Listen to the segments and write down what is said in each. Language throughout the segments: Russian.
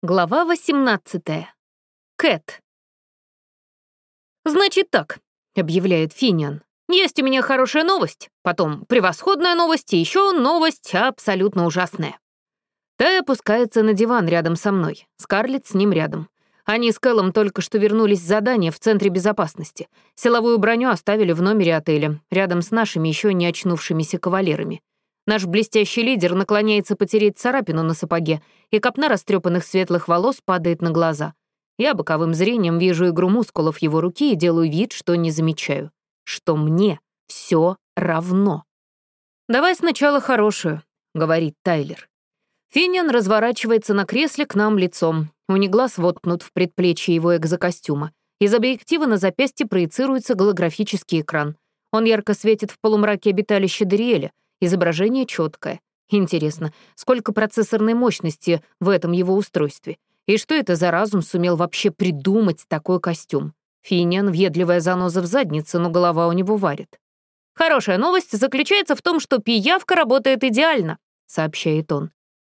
Глава 18. Кэт. «Значит так», — объявляет Финиан. «Есть у меня хорошая новость, потом превосходная новость и еще новость абсолютно ужасная». Тай опускается на диван рядом со мной, Скарлетт с ним рядом. Они с Кэллом только что вернулись с задания в Центре безопасности. Силовую броню оставили в номере отеля, рядом с нашими еще не очнувшимися кавалерами. Наш блестящий лидер наклоняется потереть царапину на сапоге, и копна растрепанных светлых волос падает на глаза. Я боковым зрением вижу игру мускулов его руки и делаю вид, что не замечаю. Что мне все равно. «Давай сначала хорошую», — говорит Тайлер. Финниан разворачивается на кресле к нам лицом. Униглаз воткнут в предплечье его экзокостюма. Из объектива на запястье проецируется голографический экран. Он ярко светит в полумраке обиталища Дериэля — Изображение четкое. Интересно, сколько процессорной мощности в этом его устройстве? И что это за разум сумел вообще придумать такой костюм? Финиан — въедливая заноза в заднице, но голова у него варит. «Хорошая новость заключается в том, что пиявка работает идеально», — сообщает он.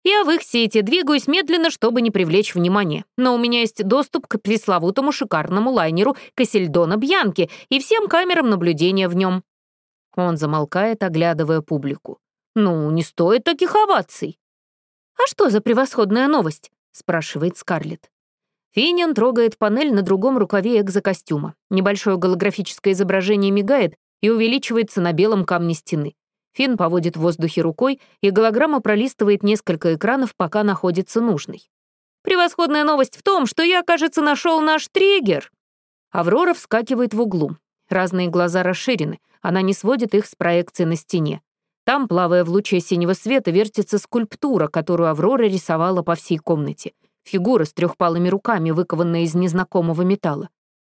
«Я в их сети двигаюсь медленно, чтобы не привлечь внимание, но у меня есть доступ к пресловутому шикарному лайнеру Кассельдона Бьянки и всем камерам наблюдения в нем. Он замолкает, оглядывая публику. «Ну, не стоит таких оваций». «А что за превосходная новость?» — спрашивает Скарлетт. Финиан трогает панель на другом рукаве экзокостюма. Небольшое голографическое изображение мигает и увеличивается на белом камне стены. Фин поводит в воздухе рукой, и голограмма пролистывает несколько экранов, пока находится нужный. «Превосходная новость в том, что я, кажется, нашел наш триггер!» Аврора вскакивает в углу. Разные глаза расширены, она не сводит их с проекции на стене. Там, плавая в луче синего света, вертится скульптура, которую Аврора рисовала по всей комнате. Фигура с трехпалыми руками, выкованная из незнакомого металла.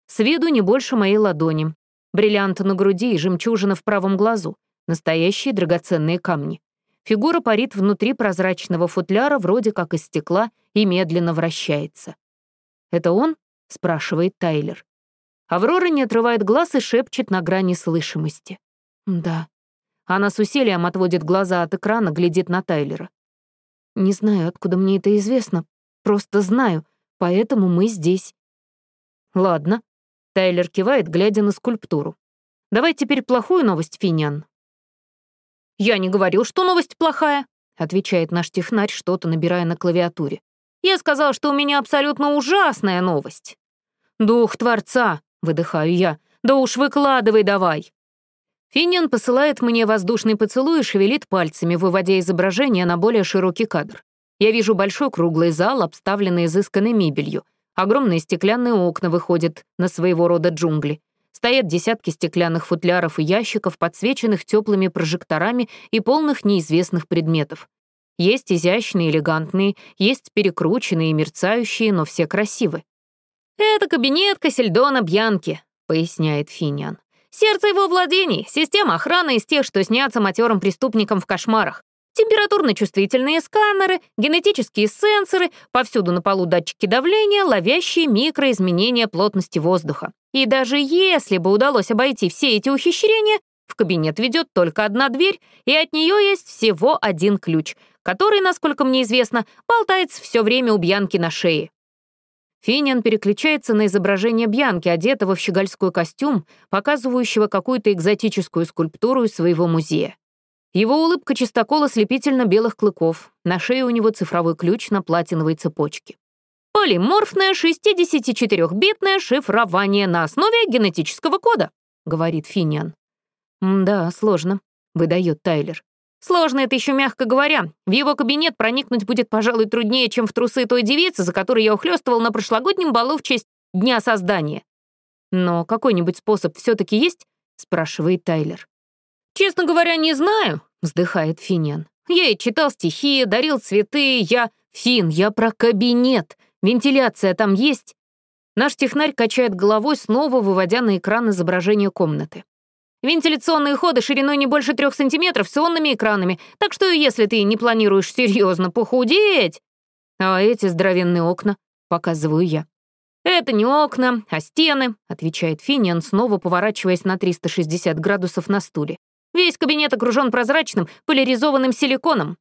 С виду не больше моей ладони. Бриллиант на груди и жемчужина в правом глазу. Настоящие драгоценные камни. Фигура парит внутри прозрачного футляра, вроде как из стекла, и медленно вращается. «Это он?» — спрашивает Тайлер. Аврора не отрывает глаз и шепчет на грани слышимости. «Да». Она с усилием отводит глаза от экрана, глядит на Тайлера. «Не знаю, откуда мне это известно. Просто знаю, поэтому мы здесь». «Ладно». Тайлер кивает, глядя на скульптуру. «Давай теперь плохую новость, Финиан». «Я не говорил, что новость плохая», — отвечает наш технарь, что-то набирая на клавиатуре. «Я сказал, что у меня абсолютно ужасная новость». «Дух Творца», Выдыхаю я. «Да уж выкладывай давай!» Финниан посылает мне воздушный поцелуй и шевелит пальцами, выводя изображение на более широкий кадр. Я вижу большой круглый зал, обставленный изысканной мебелью. Огромные стеклянные окна выходят на своего рода джунгли. Стоят десятки стеклянных футляров и ящиков, подсвеченных теплыми прожекторами и полных неизвестных предметов. Есть изящные, элегантные, есть перекрученные и мерцающие, но все красивы. «Это кабинет Кассельдона Бьянки», — поясняет Финиан. «Сердце его владений, система охраны из тех, что снятся матерым преступникам в кошмарах. Температурно-чувствительные сканеры, генетические сенсоры, повсюду на полу датчики давления, ловящие микроизменения плотности воздуха. И даже если бы удалось обойти все эти ухищрения, в кабинет ведет только одна дверь, и от нее есть всего один ключ, который, насколько мне известно, болтается все время у Бьянки на шее. Финиан переключается на изображение Бьянки, одетого в щегольской костюм, показывающего какую-то экзотическую скульптуру из своего музея. Его улыбка чистокола слепительно-белых клыков, на шее у него цифровой ключ на платиновой цепочке. «Полиморфное 64-битное шифрование на основе генетического кода», — говорит Финиан. «Да, сложно», — выдает Тайлер. Сложно это еще мягко говоря. В его кабинет проникнуть будет, пожалуй, труднее, чем в трусы той девицы, за которой я ухлёстывал на прошлогоднем балу в честь Дня создания. Но какой-нибудь способ все таки есть? спрашивает Тайлер. Честно говоря, не знаю, вздыхает Финиан. Я и читал стихи, дарил цветы, я... Фин, я про кабинет. Вентиляция там есть? Наш технарь качает головой, снова выводя на экран изображение комнаты. Вентиляционные ходы шириной не больше трех сантиметров с ионными экранами, так что если ты не планируешь серьезно похудеть... А эти здоровенные окна, показываю я. «Это не окна, а стены», — отвечает Финиан, снова поворачиваясь на 360 градусов на стуле. «Весь кабинет окружен прозрачным, поляризованным силиконом».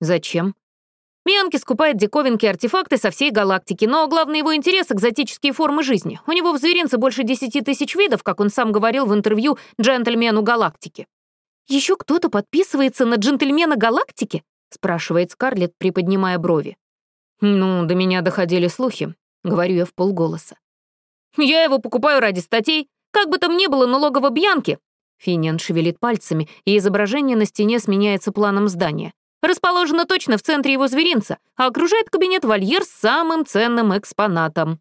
«Зачем?» Бьянки скупает диковинки и артефакты со всей галактики, но главный его интерес — экзотические формы жизни. У него в зверинце больше десяти тысяч видов, как он сам говорил в интервью «Джентльмену галактики». «Еще кто-то подписывается на джентльмена галактики?» — спрашивает Скарлетт, приподнимая брови. «Ну, до меня доходили слухи», — говорю я в полголоса. «Я его покупаю ради статей. Как бы там ни было, но логово Бьянки...» Финиан шевелит пальцами, и изображение на стене сменяется планом здания. Расположена точно в центре его зверинца, а окружает кабинет вольер с самым ценным экспонатом.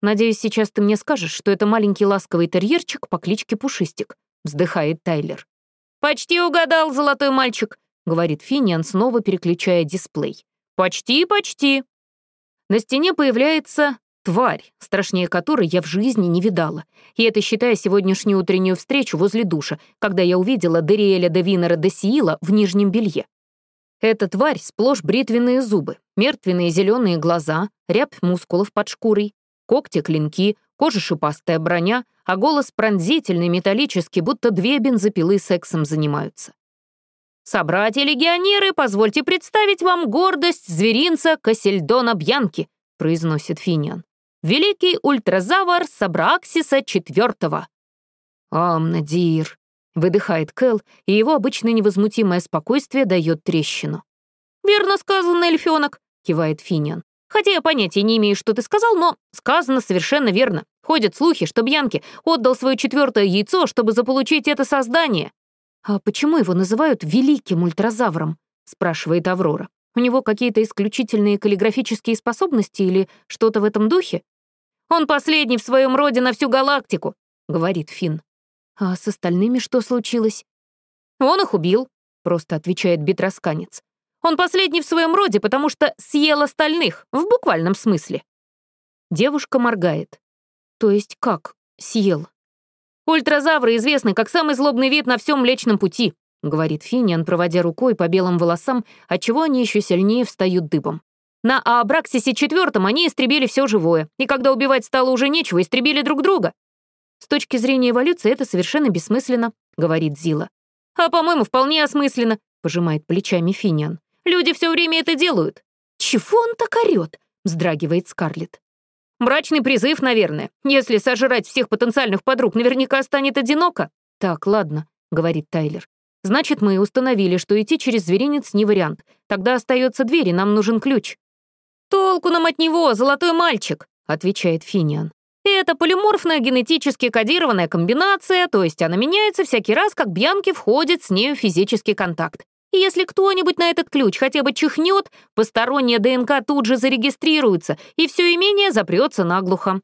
«Надеюсь, сейчас ты мне скажешь, что это маленький ласковый терьерчик по кличке Пушистик», — вздыхает Тайлер. «Почти угадал, золотой мальчик», — говорит Финиан, снова переключая дисплей. «Почти, почти». На стене появляется тварь, страшнее которой я в жизни не видала. И это считая сегодняшнюю утреннюю встречу возле душа, когда я увидела Дериэля де Винера де Сиила в нижнем белье. Эта тварь сплошь бритвенные зубы, мертвенные зеленые глаза, рябь мускулов под шкурой, когти-клинки, кожа шипастая броня, а голос пронзительный, металлический, будто две бензопилы сексом занимаются. «Собратья-легионеры, позвольте представить вам гордость зверинца Кассельдона Бьянки», произносит Финиан. «Великий ультразавар Сабраксиса IV». «Амнадир», Выдыхает Кэл, и его обычно невозмутимое спокойствие дает трещину. «Верно сказано, эльфёнок», — кивает Финиан. «Хотя я понятия не имею, что ты сказал, но сказано совершенно верно. Ходят слухи, что Бьянки отдал свое четвертое яйцо, чтобы заполучить это создание». «А почему его называют великим ультразавром?» — спрашивает Аврора. «У него какие-то исключительные каллиграфические способности или что-то в этом духе?» «Он последний в своем роде на всю галактику», — говорит Финн. А с остальными что случилось? Он их убил, просто отвечает битросканец. Он последний в своем роде, потому что съел остальных, в буквальном смысле. Девушка моргает. То есть как съел? Ультразавры известны как самый злобный вид на всем Млечном пути, говорит Финиан, проводя рукой по белым волосам, отчего они еще сильнее встают дыбом. На Аабраксисе четвертом они истребили все живое, и когда убивать стало уже нечего, истребили друг друга. С точки зрения эволюции это совершенно бессмысленно, говорит Зила. А, по-моему, вполне осмысленно, пожимает плечами Финиан. Люди все время это делают. Чего он так орёт? вздрагивает Скарлетт. Брачный призыв, наверное. Если сожрать всех потенциальных подруг, наверняка станет одиноко. Так, ладно, говорит Тайлер. Значит, мы установили, что идти через зверинец не вариант. Тогда остается дверь, и нам нужен ключ. Толку нам от него, золотой мальчик, отвечает Финиан. Это полиморфная генетически кодированная комбинация, то есть она меняется всякий раз, как Бьянки входит с нею в физический контакт. И если кто-нибудь на этот ключ хотя бы чихнет, посторонняя ДНК тут же зарегистрируется, и все имение запрется наглухо.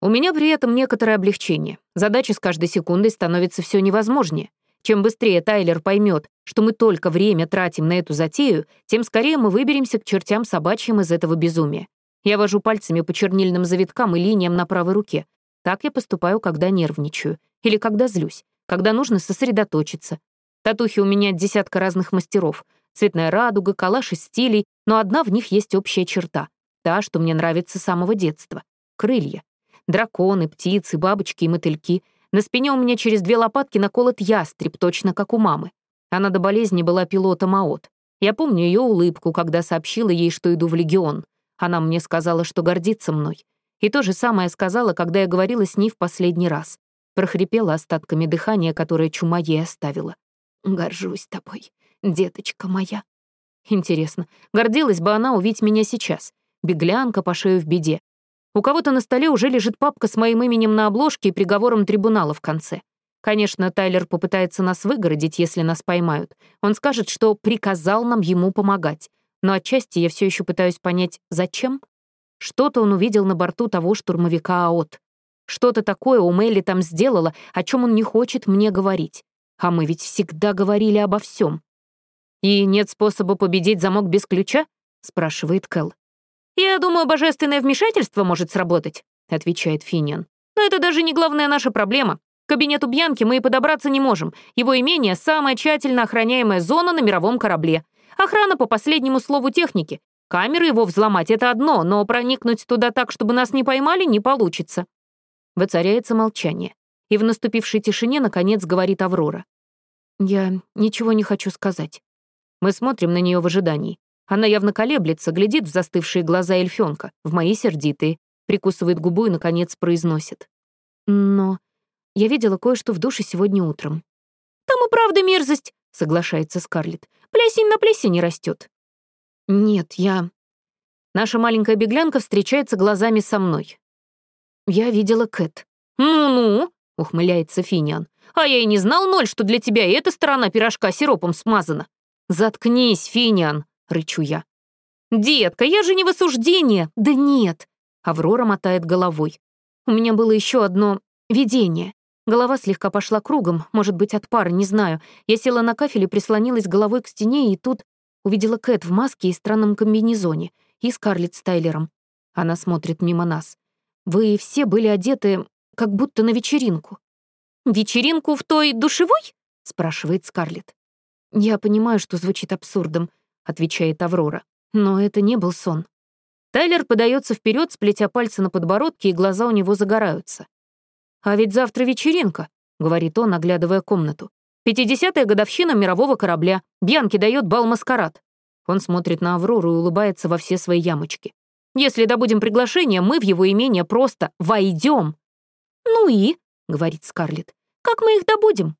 У меня при этом некоторое облегчение. Задача с каждой секундой становится все невозможнее. Чем быстрее Тайлер поймет, что мы только время тратим на эту затею, тем скорее мы выберемся к чертям собачьим из этого безумия. Я вожу пальцами по чернильным завиткам и линиям на правой руке. Так я поступаю, когда нервничаю. Или когда злюсь. Когда нужно сосредоточиться. Татухи у меня десятка разных мастеров. Цветная радуга, калаш из стилей, но одна в них есть общая черта. Та, что мне нравится с самого детства. Крылья. Драконы, птицы, бабочки и мотыльки. На спине у меня через две лопатки наколот ястреб, точно как у мамы. Она до болезни была пилотом АОТ. Я помню ее улыбку, когда сообщила ей, что иду в Легион. Она мне сказала, что гордится мной. И то же самое сказала, когда я говорила с ней в последний раз. Прохрипела остатками дыхания, которое чума ей оставила. «Горжусь тобой, деточка моя». Интересно, гордилась бы она увидеть меня сейчас? Беглянка по шею в беде. У кого-то на столе уже лежит папка с моим именем на обложке и приговором трибунала в конце. Конечно, Тайлер попытается нас выгородить, если нас поймают. Он скажет, что приказал нам ему помогать но отчасти я все еще пытаюсь понять, зачем. Что-то он увидел на борту того штурмовика АОТ. Что-то такое у Мелли там сделала, о чем он не хочет мне говорить. А мы ведь всегда говорили обо всем. «И нет способа победить замок без ключа?» — спрашивает Кэл. «Я думаю, божественное вмешательство может сработать», — отвечает Финиан. «Но это даже не главная наша проблема. К кабинету Бьянки мы и подобраться не можем. Его имение — самая тщательно охраняемая зона на мировом корабле. Охрана по последнему слову техники. Камеры его взломать — это одно, но проникнуть туда так, чтобы нас не поймали, не получится. Воцаряется молчание. И в наступившей тишине, наконец, говорит Аврора. «Я ничего не хочу сказать». Мы смотрим на нее в ожидании. Она явно колеблется, глядит в застывшие глаза эльфёнка, в мои сердитые, прикусывает губу и, наконец, произносит. «Но я видела кое-что в душе сегодня утром». «Там и правда мерзость», — соглашается Скарлетт. «Плесень на плесень не растет. «Нет, я...» Наша маленькая беглянка встречается глазами со мной. «Я видела Кэт». «Ну-ну», — ухмыляется Финиан. «А я и не знал, Ноль, что для тебя и эта сторона пирожка сиропом смазана». «Заткнись, Финиан», — рычу я. «Детка, я же не в осуждении». «Да нет». Аврора мотает головой. «У меня было еще одно видение. Голова слегка пошла кругом, может быть, от пары, не знаю. Я села на кафель и прислонилась головой к стене, и тут увидела Кэт в маске и странном комбинезоне, и Скарлетт с Тайлером. Она смотрит мимо нас. Вы все были одеты как будто на вечеринку. «Вечеринку в той душевой?» — спрашивает Скарлетт. «Я понимаю, что звучит абсурдом», — отвечает Аврора. «Но это не был сон». Тайлер подается вперед, сплетя пальцы на подбородке, и глаза у него загораются. «А ведь завтра вечеринка», — говорит он, оглядывая комнату. «Пятидесятая годовщина мирового корабля. Бьянки дает бал-маскарад». Он смотрит на Аврору и улыбается во все свои ямочки. «Если добудем приглашение, мы в его имение просто войдем». «Ну и?» — говорит Скарлетт. «Как мы их добудем?»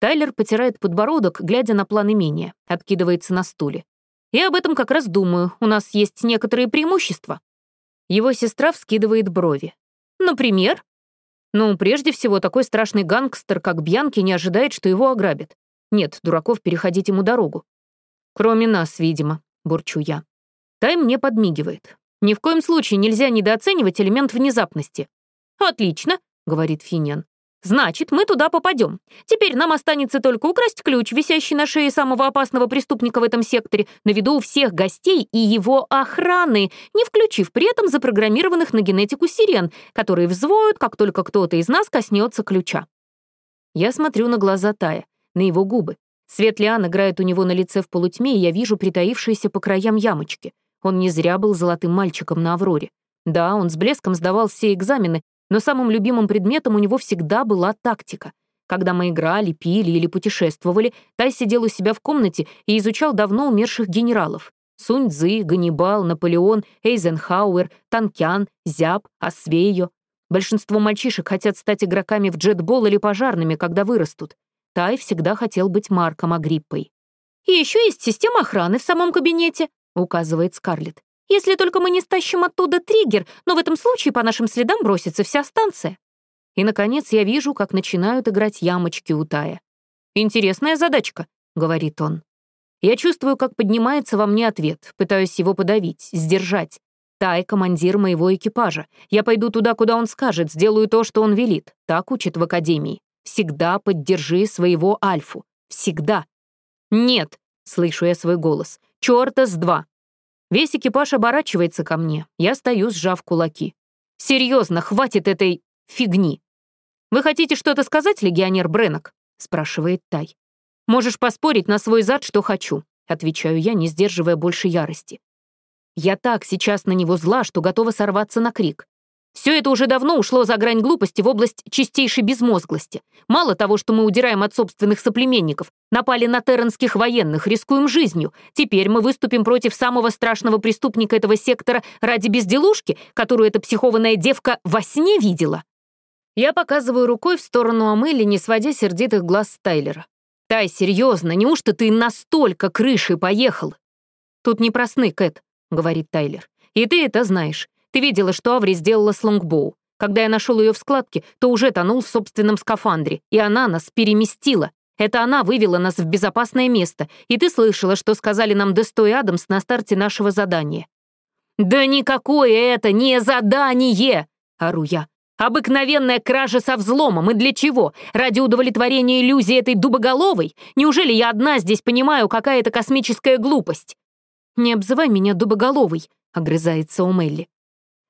Тайлер потирает подбородок, глядя на план имения, откидывается на стуле. «Я об этом как раз думаю. У нас есть некоторые преимущества». Его сестра вскидывает брови. «Например?» «Ну, прежде всего, такой страшный гангстер, как Бьянки, не ожидает, что его ограбят. Нет, дураков переходить ему дорогу. Кроме нас, видимо», — бурчу я. Тай мне подмигивает. «Ни в коем случае нельзя недооценивать элемент внезапности». «Отлично», — говорит Финиан. «Значит, мы туда попадем. Теперь нам останется только украсть ключ, висящий на шее самого опасного преступника в этом секторе, на виду у всех гостей и его охраны, не включив при этом запрограммированных на генетику сирен, которые взвоют, как только кто-то из нас коснется ключа». Я смотрю на глаза Тая, на его губы. Свет лиан играет у него на лице в полутьме, и я вижу притаившиеся по краям ямочки. Он не зря был золотым мальчиком на Авроре. Да, он с блеском сдавал все экзамены, но самым любимым предметом у него всегда была тактика. Когда мы играли, пили или путешествовали, Тай сидел у себя в комнате и изучал давно умерших генералов. Сунь Цзы, Ганнибал, Наполеон, Эйзенхауэр, Танкян, Зяб, Освейо. Большинство мальчишек хотят стать игроками в джетбол или пожарными, когда вырастут. Тай всегда хотел быть Марком Агриппой. «И еще есть система охраны в самом кабинете», — указывает Скарлетт. Если только мы не стащим оттуда триггер, но в этом случае по нашим следам бросится вся станция. И, наконец, я вижу, как начинают играть ямочки у Тая. «Интересная задачка», — говорит он. Я чувствую, как поднимается во мне ответ, пытаюсь его подавить, сдержать. Тай — командир моего экипажа. Я пойду туда, куда он скажет, сделаю то, что он велит. Так учат в академии. Всегда поддержи своего Альфу. Всегда. «Нет», — слышу я свой голос, — «чёрта с два. Весь экипаж оборачивается ко мне. Я стою, сжав кулаки. Серьезно, хватит этой фигни. «Вы хотите что-то сказать, легионер Бренок?» — спрашивает Тай. «Можешь поспорить на свой зад, что хочу», — отвечаю я, не сдерживая больше ярости. Я так сейчас на него зла, что готова сорваться на крик. Все это уже давно ушло за грань глупости в область чистейшей безмозглости. Мало того, что мы удираем от собственных соплеменников, напали на терренских военных, рискуем жизнью. Теперь мы выступим против самого страшного преступника этого сектора ради безделушки, которую эта психованная девка во сне видела. Я показываю рукой в сторону Амели, не сводя сердитых глаз с Тайлера. «Тай, серьезно, неужто ты настолько крышей поехал?» «Тут не про сны, Кэт», — говорит Тайлер. «И ты это знаешь. Ты видела, что Аври сделала с Лонгбоу. Когда я нашел ее в складке, то уже тонул в собственном скафандре, и она нас переместила. Это она вывела нас в безопасное место, и ты слышала, что сказали нам Десто и Адамс на старте нашего задания». «Да никакое это не задание!» — ору я. «Обыкновенная кража со взломом. И для чего? Ради удовлетворения иллюзии этой дубоголовой? Неужели я одна здесь понимаю, какая это космическая глупость?» «Не обзывай меня дубоголовой», — огрызается Умелли.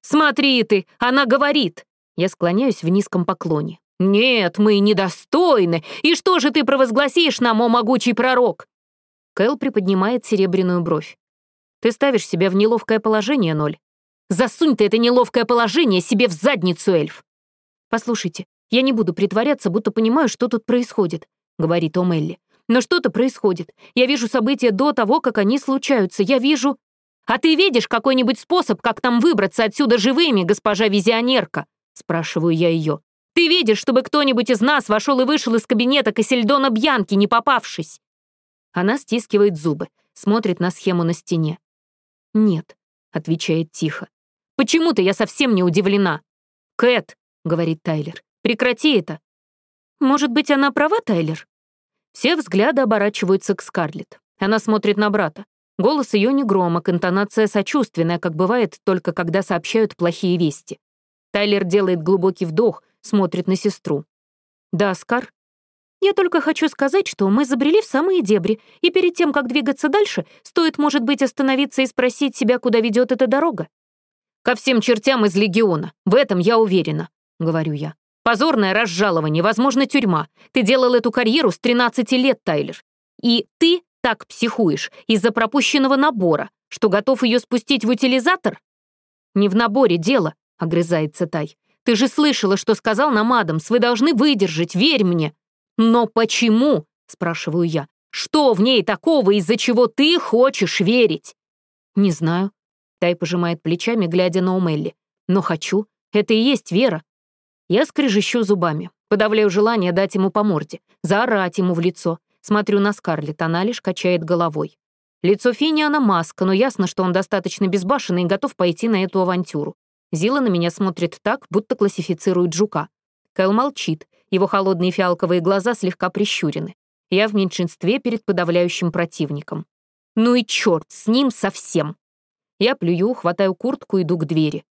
«Смотри ты, она говорит!» Я склоняюсь в низком поклоне. «Нет, мы недостойны! И что же ты провозгласишь нам, о могучий пророк?» Кэл приподнимает серебряную бровь. «Ты ставишь себя в неловкое положение, Ноль. Засунь ты это неловкое положение себе в задницу, эльф!» «Послушайте, я не буду притворяться, будто понимаю, что тут происходит», — говорит Омелли. но что-то происходит. Я вижу события до того, как они случаются. Я вижу... «А ты видишь какой-нибудь способ, как нам выбраться отсюда живыми, госпожа визионерка?» — спрашиваю я ее. «Ты видишь, чтобы кто-нибудь из нас вошел и вышел из кабинета Кассельдона Бьянки, не попавшись?» Она стискивает зубы, смотрит на схему на стене. «Нет», — отвечает тихо. «Почему-то я совсем не удивлена». «Кэт», — говорит Тайлер, — «прекрати это». «Может быть, она права, Тайлер?» Все взгляды оборачиваются к Скарлетт. Она смотрит на брата. Голос ее не громок, интонация сочувственная, как бывает только когда сообщают плохие вести. Тайлер делает глубокий вдох, смотрит на сестру. «Да, Скар?» «Я только хочу сказать, что мы забрели в самые дебри, и перед тем, как двигаться дальше, стоит, может быть, остановиться и спросить себя, куда ведет эта дорога». «Ко всем чертям из Легиона, в этом я уверена», — говорю я. «Позорное разжалование, возможно, тюрьма. Ты делал эту карьеру с 13 лет, Тайлер. И ты так психуешь из-за пропущенного набора, что готов ее спустить в утилизатор? Не в наборе дело, огрызается Тай. Ты же слышала, что сказал нам Адамс, вы должны выдержать, верь мне. Но почему, спрашиваю я, что в ней такого, из-за чего ты хочешь верить? Не знаю. Тай пожимает плечами, глядя на Умелли. Но хочу. Это и есть вера. Я скрежещу зубами, подавляю желание дать ему по морде, заорать ему в лицо, Смотрю на Скарлетт, она лишь качает головой. Лицо Финиана маска, но ясно, что он достаточно безбашенный и готов пойти на эту авантюру. Зила на меня смотрит так, будто классифицирует жука. Кэл молчит, его холодные фиалковые глаза слегка прищурены. Я в меньшинстве перед подавляющим противником. Ну и черт, с ним совсем. Я плюю, хватаю куртку, иду к двери.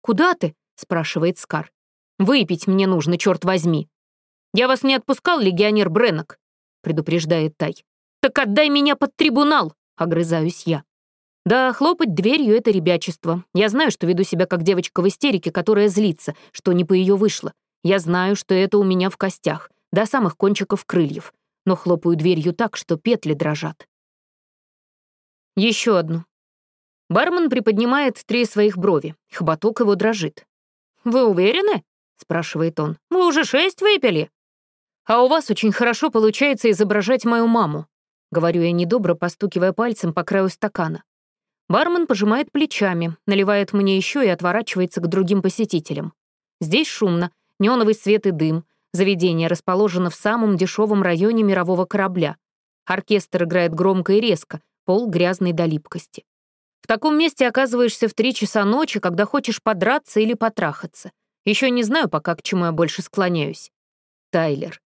«Куда ты?» — спрашивает Скар. «Выпить мне нужно, черт возьми». «Я вас не отпускал, легионер Бреннок?» Предупреждает Тай. «Так отдай меня под трибунал!» — огрызаюсь я. Да, хлопать дверью — это ребячество. Я знаю, что веду себя как девочка в истерике, которая злится, что не по ее вышло. Я знаю, что это у меня в костях, до самых кончиков крыльев. Но хлопаю дверью так, что петли дрожат. Еще одну. Бармен приподнимает три своих брови. Хоботок его дрожит. «Вы уверены?» — спрашивает он. «Мы уже шесть выпили». «А у вас очень хорошо получается изображать мою маму», — говорю я недобро, постукивая пальцем по краю стакана. Бармен пожимает плечами, наливает мне еще и отворачивается к другим посетителям. Здесь шумно, неоновый свет и дым. Заведение расположено в самом дешевом районе мирового корабля. Оркестр играет громко и резко, пол грязный до липкости. В таком месте оказываешься в три часа ночи, когда хочешь подраться или потрахаться. Еще не знаю пока, к чему я больше склоняюсь. Тайлер.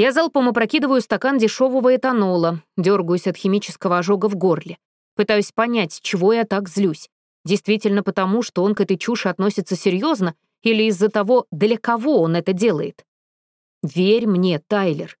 Я залпом опрокидываю стакан дешевого этанола, дергаюсь от химического ожога в горле. Пытаюсь понять, чего я так злюсь. Действительно потому, что он к этой чуши относится серьезно, или из-за того, для кого он это делает? Верь мне, Тайлер.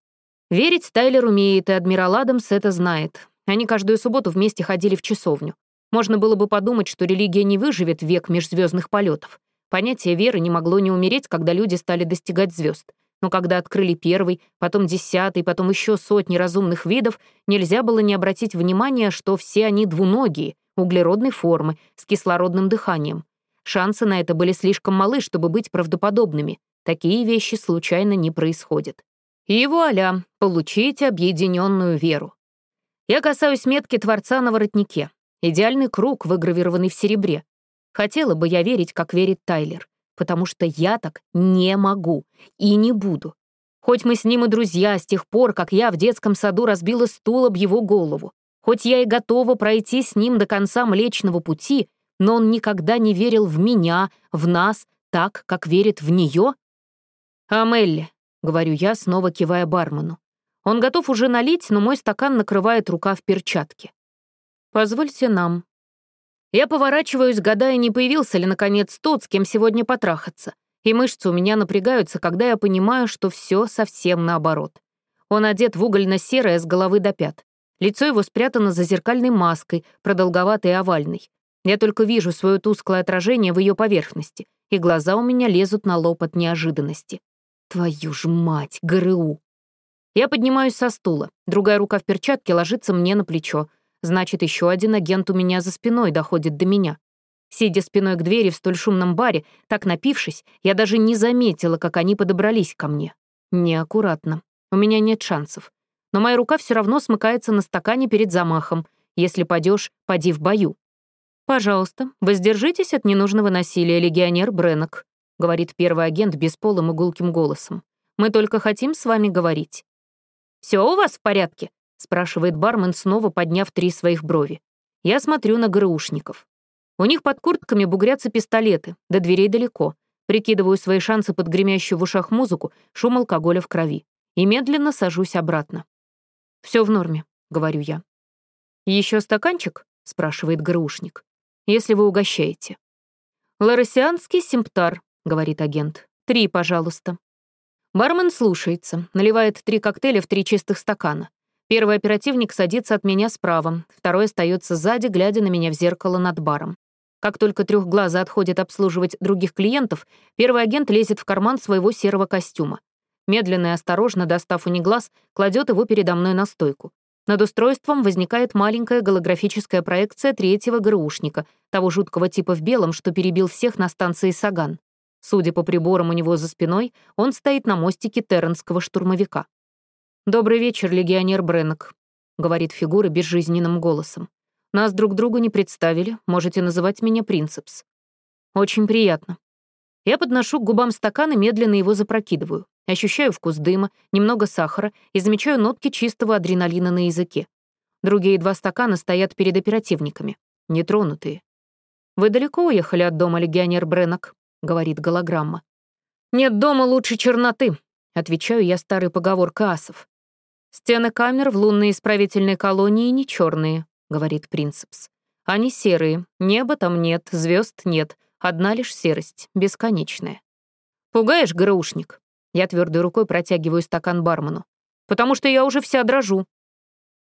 Верить Тайлер умеет, и адмирал Адамс это знает. Они каждую субботу вместе ходили в часовню. Можно было бы подумать, что религия не выживет век межзвездных полетов. Понятие веры не могло не умереть, когда люди стали достигать звезд но когда открыли первый, потом десятый, потом еще сотни разумных видов, нельзя было не обратить внимания, что все они двуногие, углеродной формы, с кислородным дыханием. Шансы на это были слишком малы, чтобы быть правдоподобными. Такие вещи случайно не происходят. И вуаля, получите объединенную веру. Я касаюсь метки Творца на воротнике. Идеальный круг, выгравированный в серебре. Хотела бы я верить, как верит Тайлер потому что я так не могу и не буду. Хоть мы с ним и друзья с тех пор, как я в детском саду разбила стул об его голову, хоть я и готова пройти с ним до конца Млечного Пути, но он никогда не верил в меня, в нас, так, как верит в нее. «Амелли», — говорю я, снова кивая бармену. Он готов уже налить, но мой стакан накрывает рука в перчатке. «Позвольте нам», я поворачиваюсь, гадая, не появился ли, наконец, тот, с кем сегодня потрахаться. И мышцы у меня напрягаются, когда я понимаю, что все совсем наоборот. Он одет в угольно-серое с головы до пят. Лицо его спрятано за зеркальной маской, продолговатой и овальной. Я только вижу свое тусклое отражение в ее поверхности, и глаза у меня лезут на лоб от неожиданности. Твою ж мать, ГРУ! Я поднимаюсь со стула, другая рука в перчатке ложится мне на плечо, Значит, еще один агент у меня за спиной доходит до меня. Сидя спиной к двери в столь шумном баре, так напившись, я даже не заметила, как они подобрались ко мне. Неаккуратно. У меня нет шансов. но моя рука все равно смыкается на стакане перед замахом. Если падешь, поди в бою. «Пожалуйста, воздержитесь от ненужного насилия, легионер Бреннок», говорит первый агент бесполым и гулким голосом. «Мы только хотим с вами говорить». «Все у вас в порядке?» Спрашивает бармен, снова подняв три своих брови. Я смотрю на ГРУшников. У них под куртками бугрятся пистолеты, до дверей далеко. Прикидываю свои шансы под гремящую в ушах музыку, шум алкоголя в крови. И медленно сажусь обратно. Все в норме», — говорю я. Еще стаканчик?» — спрашивает ГРУшник. «Если вы угощаете». «Ларосианский симптар», — говорит агент. «Три, пожалуйста». Бармен слушается, наливает три коктейля в три чистых стакана. Первый оперативник садится от меня справа, второй остается сзади, глядя на меня в зеркало над баром. Как только трехглаза отходит обслуживать других клиентов, первый агент лезет в карман своего серого костюма. Медленно и осторожно, достав униглаз, кладет его передо мной на стойку. Над устройством возникает маленькая голографическая проекция третьего ГРУшника, того жуткого типа в белом, что перебил всех на станции Саган. Судя по приборам у него за спиной, он стоит на мостике терренского штурмовика. «Добрый вечер, легионер Бреннок», — говорит фигура безжизненным голосом. «Нас друг другу не представили, можете называть меня Принцепс». «Очень приятно». Я подношу к губам стакан и медленно его запрокидываю. Ощущаю вкус дыма, немного сахара и замечаю нотки чистого адреналина на языке. Другие два стакана стоят перед оперативниками, нетронутые. «Вы далеко уехали от дома, легионер Бреннок?» — говорит голограмма. «Нет дома лучше черноты», — отвечаю я старой поговоркой асов. «Стены камер в лунной исправительной колонии не черные», — говорит Принцепс. «Они серые, неба там нет, звезд нет, одна лишь серость, бесконечная». «Пугаешь, ГРУшник?» Я твердой рукой протягиваю стакан бармену. «Потому что я уже вся дрожу».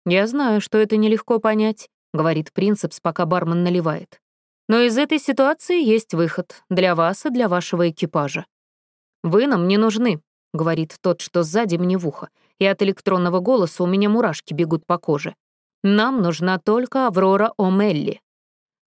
«Я знаю, что это нелегко понять», — говорит Принцепс, пока бармен наливает. «Но из этой ситуации есть выход для вас и для вашего экипажа. Вы нам не нужны», — говорит тот, что сзади мне в ухо, и от электронного голоса у меня мурашки бегут по коже. Нам нужна только Аврора О'Мелли.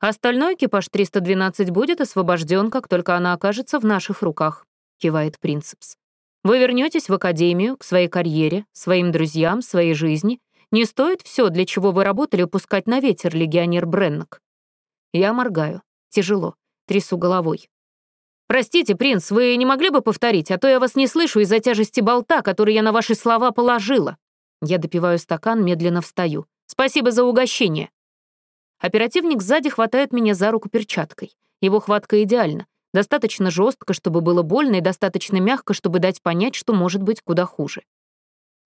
Остальной экипаж 312 будет освобожден, как только она окажется в наших руках», — кивает Принцепс. «Вы вернетесь в академию, к своей карьере, своим друзьям, своей жизни. Не стоит все, для чего вы работали, пускать на ветер, легионер Бреннок». Я моргаю. Тяжело. Трясу головой. «Простите, принц, вы не могли бы повторить, а то я вас не слышу из-за тяжести болта, который я на ваши слова положила». Я допиваю стакан, медленно встаю. «Спасибо за угощение». Оперативник сзади хватает меня за руку перчаткой. Его хватка идеальна. Достаточно жестко, чтобы было больно, и достаточно мягко, чтобы дать понять, что может быть куда хуже.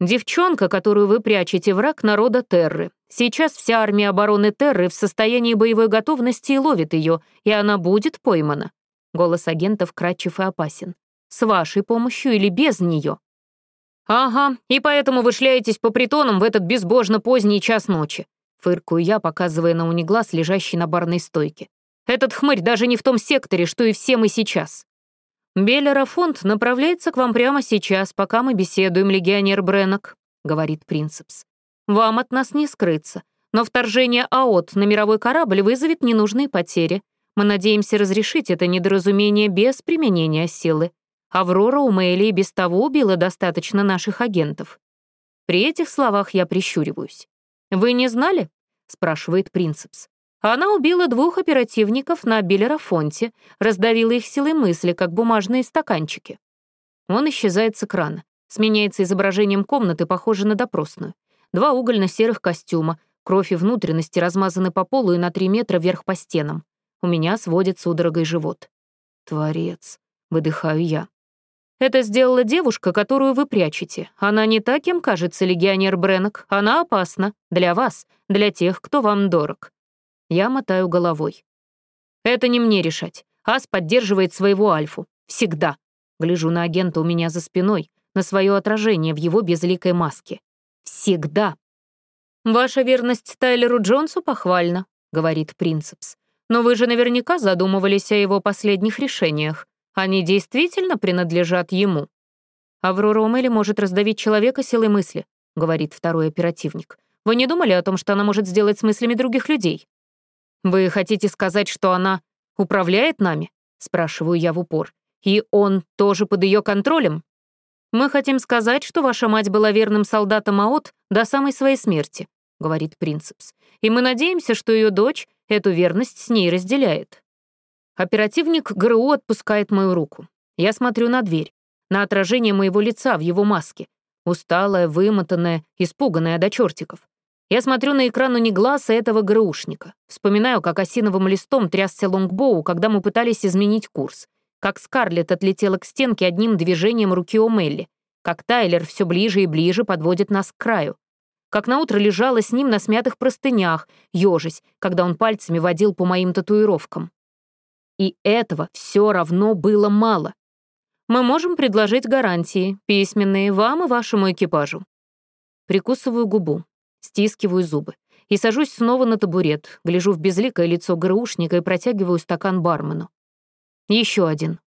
Девчонка, которую вы прячете, враг народа Терры. Сейчас вся армия обороны Терры в состоянии боевой готовности и ловит ее, и она будет поймана. Голос агента вкрадчив и опасен. «С вашей помощью или без нее?» «Ага, и поэтому вы шляетесь по притонам в этот безбожно поздний час ночи», фыркую я, показывая на униглаз, лежащий на барной стойке. «Этот хмырь даже не в том секторе, что и все мы сейчас». «Беллера фонд направляется к вам прямо сейчас, пока мы беседуем, легионер Бреннок», — говорит Принцепс. «Вам от нас не скрыться, но вторжение АОТ на мировой корабль вызовет ненужные потери. Мы надеемся разрешить это недоразумение без применения силы. Аврора у Мэйли без того убила достаточно наших агентов. При этих словах я прищуриваюсь. «Вы не знали?» — спрашивает Принцепс. Она убила двух оперативников на Биллерафонте, раздавила их силой мысли, как бумажные стаканчики. Он исчезает с экрана, сменяется изображением комнаты, похожей на допросную. Два угольно-серых костюма, кровь и внутренности размазаны по полу и на три метра вверх по стенам. У меня сводит судорогой живот. «Творец», — выдыхаю я. «Это сделала девушка, которую вы прячете. Она не так, кем кажется, легионер Бреннок. Она опасна. Для вас, для тех, кто вам дорог». Я мотаю головой. «Это не мне решать. Ас поддерживает своего Альфу. Всегда. Гляжу на агента у меня за спиной, на свое отражение в его безликой маске. Всегда. «Ваша верность Тайлеру Джонсу похвальна», — говорит Принцепс. Но вы же наверняка задумывались о его последних решениях. Они действительно принадлежат ему. Аврора Омели может раздавить человека силой мысли, говорит второй оперативник. Вы не думали о том, что она может сделать с мыслями других людей? Вы хотите сказать, что она управляет нами? Спрашиваю я в упор. И он тоже под ее контролем? «Мы хотим сказать, что ваша мать была верным солдатом АОТ до самой своей смерти», — говорит Принцепс. «И мы надеемся, что ее дочь эту верность с ней разделяет». Оперативник ГРУ отпускает мою руку. Я смотрю на дверь, на отражение моего лица в его маске. Усталая, вымотанная, испуганная до чертиков. Я смотрю на экран унигласа этого ГРУшника. Вспоминаю, как осиновым листом трясся лонгбоу, когда мы пытались изменить курс как Скарлетт отлетела к стенке одним движением руки О'Мелли, как Тайлер все ближе и ближе подводит нас к краю, как наутро лежала с ним на смятых простынях, ежась, когда он пальцами водил по моим татуировкам. И этого все равно было мало. Мы можем предложить гарантии, письменные, вам и вашему экипажу. Прикусываю губу, стискиваю зубы и сажусь снова на табурет, гляжу в безликое лицо ГРУшника и протягиваю стакан бармену. Еще один.